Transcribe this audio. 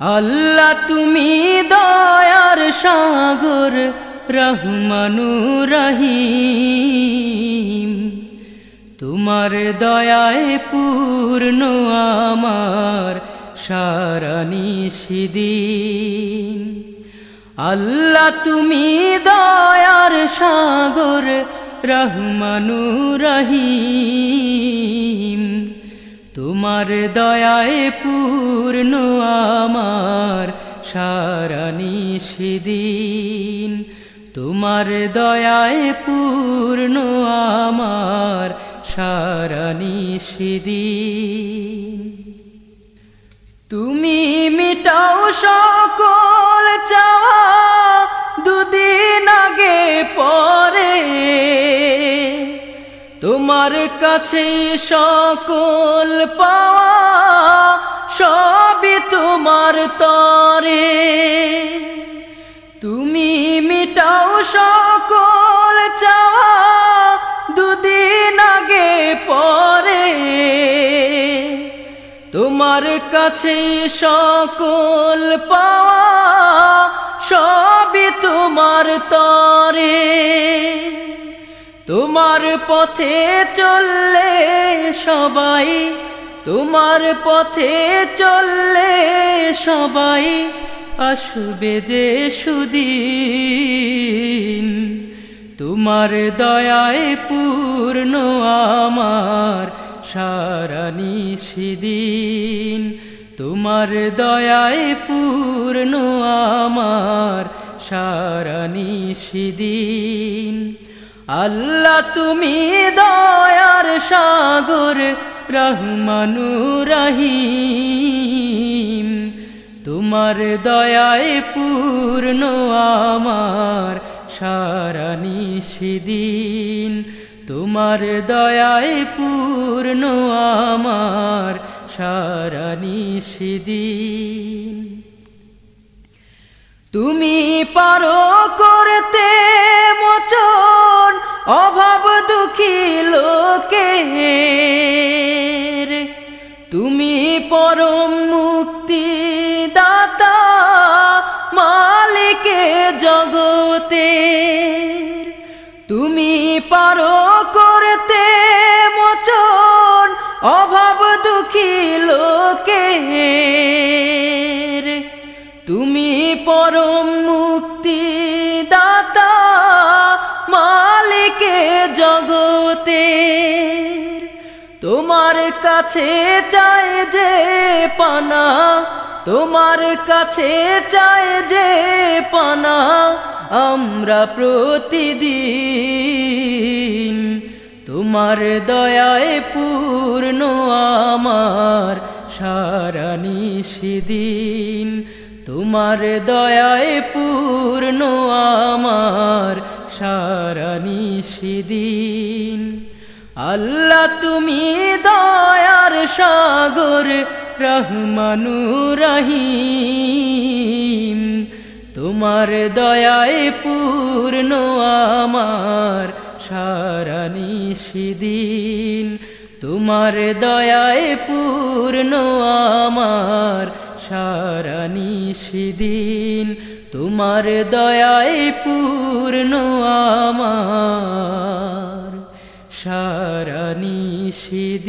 আল্লাহ তুমি দয়ার সাগর রহমানু রহিম তোমার দয়ায় পূর্ণ আমার সারা নিষিদিন আল্লাহ তুমি দয়ার সাগর রহমানু রহিম তোমার দয়ায় পূর্ণ আমার সারা সিদিন তোমার দয়ায় পূর্ণ আমার সারা নিষিদিন তুমি মিটাও তোমার কাছে সকল পাওয়া সবই তোমার তরে। তুমি মিটাও সকল চাওয়া দুদিন আগে পরে। তোমার কাছে সকল পাওয়া সবই তোমার তরে। তোমার পথে চললে সবাই, তোমার পথে চললে সবাই আসবে যে সুদিন। তোমার দয়ায় পূর্ণ আমার সারা নিষিদিন তোমার দয়ায় পূর্ণ আমার সারা নিষিদিন আল্লাহ তুমি দয়ার সাগর, রহমানু রহিম। তোমার দয়ায় পূর্ণ আমার সারা নিষিদিন। তোমার দয়ায় পূর্ণ আমার সারা নিষিদিন। তুমি পারো করতে লোকে তুমি পরম মুক্তি দাতা মালিকে জগতে তুমি পারো করতে মোচন, অভাব দুঃখী লোকে তুমি পরম মুক্তি জগতে তোমার কাছে চায় যে পানা, তোমার কাছে চায় যে পানা, আমরা প্রতিদিন তোমার দয়ায় পূর্ণ আমার সারা নিষিদিন তোমার দয়ায় পূর্ণ আমার সারা নিষিদিন আল্লাহ তুমি দয়ার সাগর, রহমানু রহিম। তোমার দয়ায় পূর্ণ আমার, সারা নিষিদিন তোমার দয়ায় পূর্ণ আমার, সারা নিষিদিন তোমার দয়ায় পূর্ণ আমার। সারা নিষেদিন